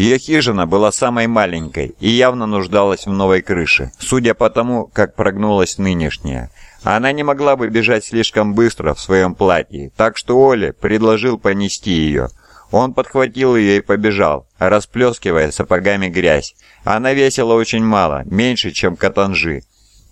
Ее хижина была самой маленькой и явно нуждалась в новой крыше, судя по тому, как прогнулась нынешняя. Она не могла бы бежать слишком быстро в своем платье, так что Оле предложил понести ее. Он подхватил ее и побежал, расплескивая сапогами грязь. Она весила очень мало, меньше, чем катанжи.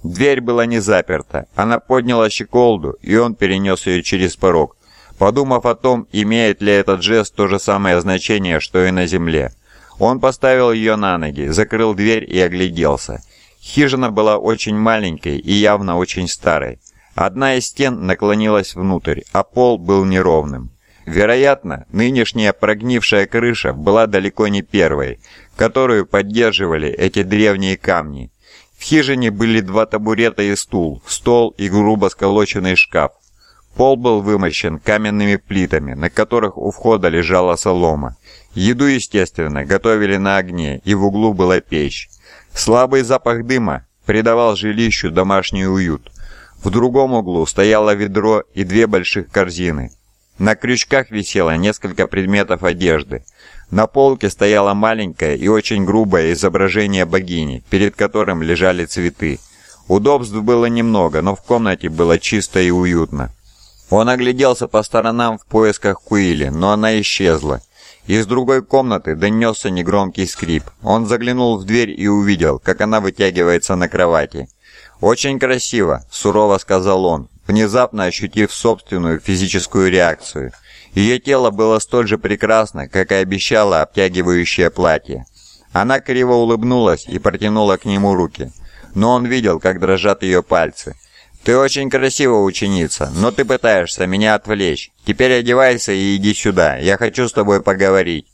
Дверь была не заперта. Она подняла щеколду, и он перенес ее через порог, подумав о том, имеет ли этот жест то же самое значение, что и на земле. Он поставил ее на ноги, закрыл дверь и огляделся. Хижина была очень маленькой и явно очень старой. Одна из стен наклонилась внутрь, а пол был неровным. Вероятно, нынешняя прогнившая крыша была далеко не первой, которую поддерживали эти древние камни. В хижине были два табурета и стул, стол и грубо сколоченный шкаф. Пол был вымощен каменными плитами, на которых у входа лежала солома. Еду, естественно, готовили на огне, и в углу была печь. Слабый запах дыма придавал жилищу домашний уют. В другом углу стояло ведро и две больших корзины. На крючках висело несколько предметов одежды. На полке стояло маленькое и очень грубое изображение богини, перед которым лежали цветы. Удобств было немного, но в комнате было чисто и уютно. Он огляделся по сторонам в поисках Куили, но она исчезла. Из другой комнаты донесся негромкий скрип. Он заглянул в дверь и увидел, как она вытягивается на кровати. «Очень красиво», — сурово сказал он, внезапно ощутив собственную физическую реакцию. Ее тело было столь же прекрасно, как и обещало обтягивающее платье. Она криво улыбнулась и протянула к нему руки. Но он видел, как дрожат ее пальцы. «Ты очень красива, ученица, но ты пытаешься меня отвлечь. Теперь одевайся и иди сюда, я хочу с тобой поговорить».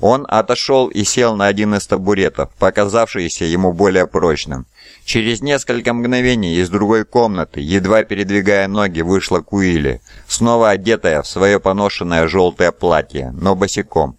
Он отошел и сел на один из табуретов, показавшийся ему более прочным. Через несколько мгновений из другой комнаты, едва передвигая ноги, вышла Куили, снова одетая в свое поношенное желтое платье, но босиком.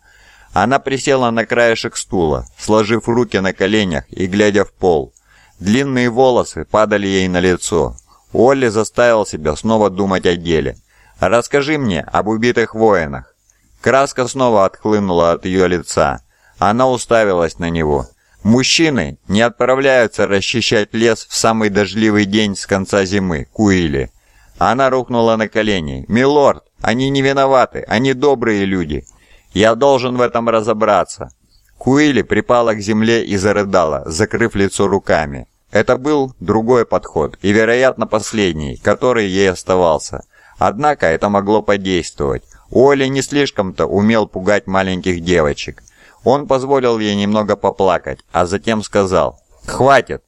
Она присела на краешек стула, сложив руки на коленях и глядя в пол. Длинные волосы падали ей на лицо, Олли заставил себя снова думать о деле. «Расскажи мне об убитых воинах». Краска снова отхлынула от ее лица. Она уставилась на него. «Мужчины не отправляются расчищать лес в самый дождливый день с конца зимы, Куили». Она рухнула на колени. «Милорд, они не виноваты, они добрые люди. Я должен в этом разобраться». Куили припала к земле и зарыдала, закрыв лицо руками. Это был другой подход, и, вероятно, последний, который ей оставался. Однако это могло подействовать. Оли не слишком-то умел пугать маленьких девочек. Он позволил ей немного поплакать, а затем сказал «Хватит!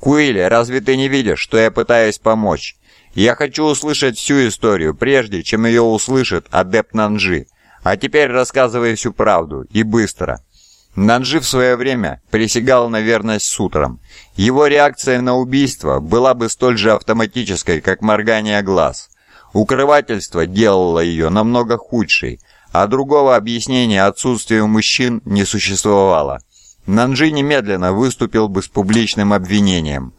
Куилли, разве ты не видишь, что я пытаюсь помочь? Я хочу услышать всю историю, прежде чем ее услышит адепт Нанжи. А теперь рассказывай всю правду, и быстро». Нанжи в свое время присягал на верность сутрам. Его реакция на убийство была бы столь же автоматической, как моргание глаз. Укрывательство делало ее намного худшей, а другого объяснения отсутствию мужчин не существовало. Нанжи немедленно выступил бы с публичным обвинением.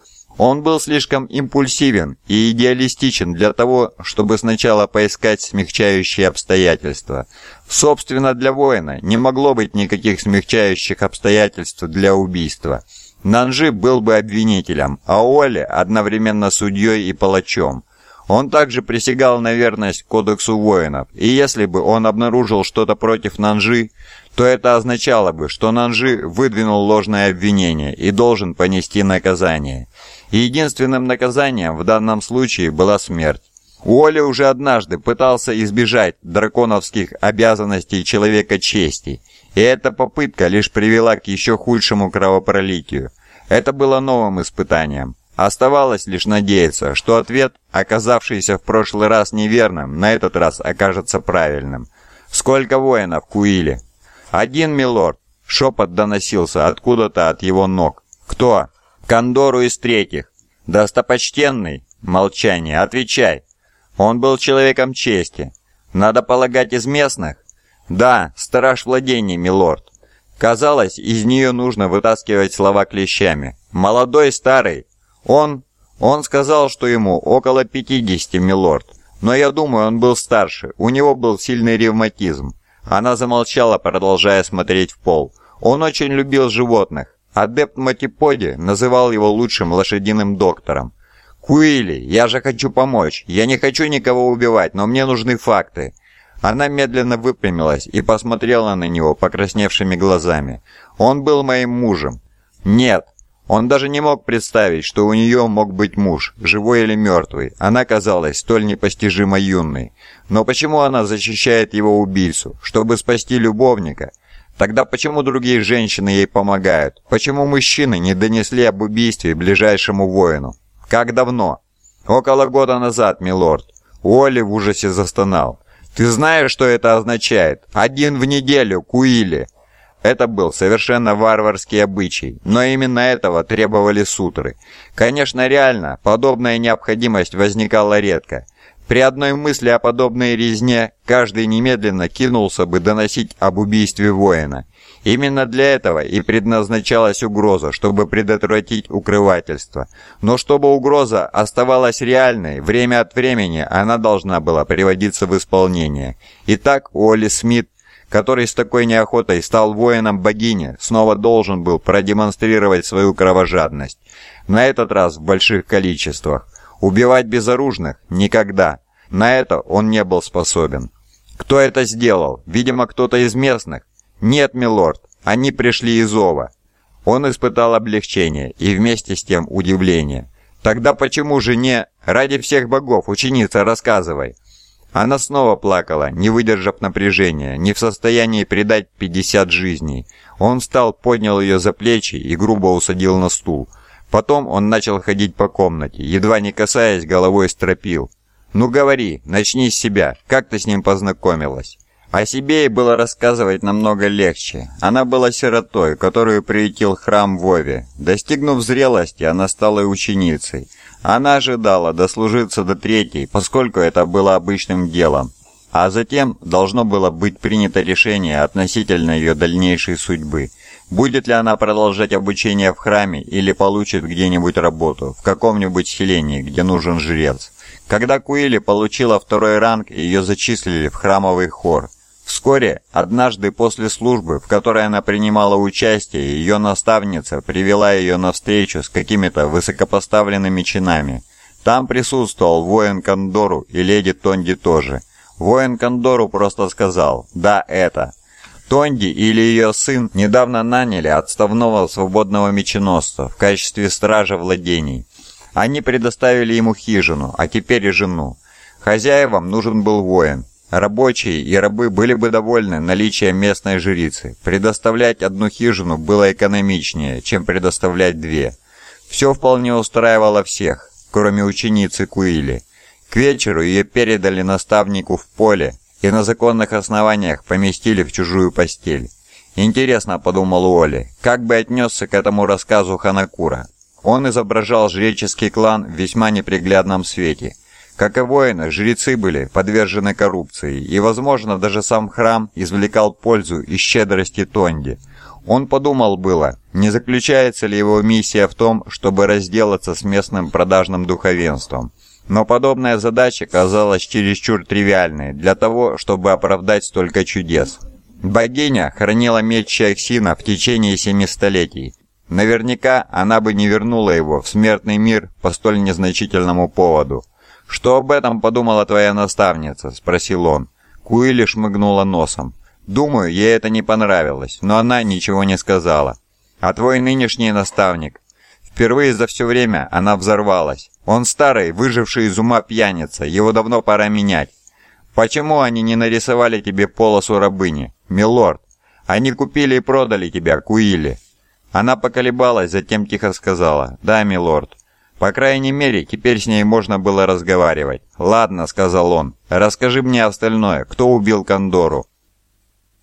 Он был слишком импульсивен и идеалистичен для того, чтобы сначала поискать смягчающие обстоятельства. Собственно, для воина не могло быть никаких смягчающих обстоятельств для убийства. Нанжи был бы обвинителем, а Оли одновременно судьей и палачом. Он также присягал на верность Кодексу воинов, и если бы он обнаружил что-то против Нанжи, то это означало бы, что Нанжи выдвинул ложное обвинение и должен понести наказание единственным наказанием в данном случае была смерть. Уолли уже однажды пытался избежать драконовских обязанностей человека чести, и эта попытка лишь привела к еще худшему кровопролитию. Это было новым испытанием. Оставалось лишь надеяться, что ответ, оказавшийся в прошлый раз неверным, на этот раз окажется правильным. «Сколько воинов, Куили?» «Один, милорд!» Шепот доносился откуда-то от его ног. «Кто?» Кондору из третьих. Достопочтенный? Молчание. Отвечай. Он был человеком чести. Надо полагать, из местных? Да, страж владений, милорд. Казалось, из нее нужно вытаскивать слова клещами. Молодой, старый. Он... Он сказал, что ему около 50, милорд. Но я думаю, он был старше. У него был сильный ревматизм. Она замолчала, продолжая смотреть в пол. Он очень любил животных. Адепт Матиподи называл его лучшим лошадиным доктором. «Куили, я же хочу помочь. Я не хочу никого убивать, но мне нужны факты». Она медленно выпрямилась и посмотрела на него покрасневшими глазами. «Он был моим мужем». «Нет». Он даже не мог представить, что у нее мог быть муж, живой или мертвый. Она казалась столь непостижимо юной. Но почему она защищает его убийцу? Чтобы спасти любовника? Тогда почему другие женщины ей помогают? Почему мужчины не донесли об убийстве ближайшему воину? Как давно? Около года назад, милорд. Уолли в ужасе застонал. Ты знаешь, что это означает? Один в неделю, Куили. Это был совершенно варварский обычай, но именно этого требовали сутры. Конечно, реально, подобная необходимость возникала редко. При одной мысли о подобной резне каждый немедленно кинулся бы доносить об убийстве воина. Именно для этого и предназначалась угроза, чтобы предотвратить укрывательство. Но чтобы угроза оставалась реальной, время от времени она должна была приводиться в исполнение. Итак, Уолли Смит который с такой неохотой стал воином богини, снова должен был продемонстрировать свою кровожадность. На этот раз в больших количествах. Убивать безоружных? Никогда. На это он не был способен. Кто это сделал? Видимо, кто-то из местных. Нет, милорд, они пришли из Ова. Он испытал облегчение и вместе с тем удивление. Тогда почему же не... Ради всех богов, ученица, рассказывай. Она снова плакала, не выдержав напряжения, не в состоянии предать 50 жизней. Он встал, поднял ее за плечи и грубо усадил на стул. Потом он начал ходить по комнате, едва не касаясь головой стропил. «Ну говори, начни с себя, как ты с ним познакомилась?» О себе ей было рассказывать намного легче. Она была сиротой, которую приютил храм Вове. Достигнув зрелости, она стала ученицей. Она ожидала дослужиться до третьей, поскольку это было обычным делом. А затем должно было быть принято решение относительно ее дальнейшей судьбы – Будет ли она продолжать обучение в храме или получит где-нибудь работу, в каком-нибудь селении, где нужен жрец. Когда Куили получила второй ранг, ее зачислили в храмовый хор. Вскоре, однажды после службы, в которой она принимала участие, ее наставница привела ее на встречу с какими-то высокопоставленными чинами. Там присутствовал воин Кондору и леди Тонди тоже. Воин Кондору просто сказал «Да, это», Тонди или ее сын недавно наняли отставного свободного меченосца в качестве стража владений. Они предоставили ему хижину, а теперь и жену. Хозяевам нужен был воин. Рабочие и рабы были бы довольны наличием местной жрицы. Предоставлять одну хижину было экономичнее, чем предоставлять две. Все вполне устраивало всех, кроме ученицы Куили. К вечеру ее передали наставнику в поле, и на законных основаниях поместили в чужую постель. Интересно, подумал Уолли, как бы отнесся к этому рассказу Ханакура. Он изображал жреческий клан в весьма неприглядном свете. Как и воины, жрецы были подвержены коррупции, и, возможно, даже сам храм извлекал пользу из щедрости Тонди. Он подумал было, не заключается ли его миссия в том, чтобы разделаться с местным продажным духовенством. Но подобная задача казалась чересчур тривиальной для того, чтобы оправдать столько чудес. Богиня хранила меч Чайксина в течение семи столетий. Наверняка она бы не вернула его в смертный мир по столь незначительному поводу. «Что об этом подумала твоя наставница?» – спросил он. Куили шмыгнула носом. «Думаю, ей это не понравилось, но она ничего не сказала. А твой нынешний наставник?» Впервые за все время она взорвалась. Он старый, выживший из ума пьяница, его давно пора менять. Почему они не нарисовали тебе полосу рабыни, милорд? Они купили и продали тебя, Куили. Она поколебалась, затем тихо сказала, «Да, милорд». По крайней мере, теперь с ней можно было разговаривать. «Ладно», — сказал он, — «расскажи мне остальное. Кто убил Кондору?»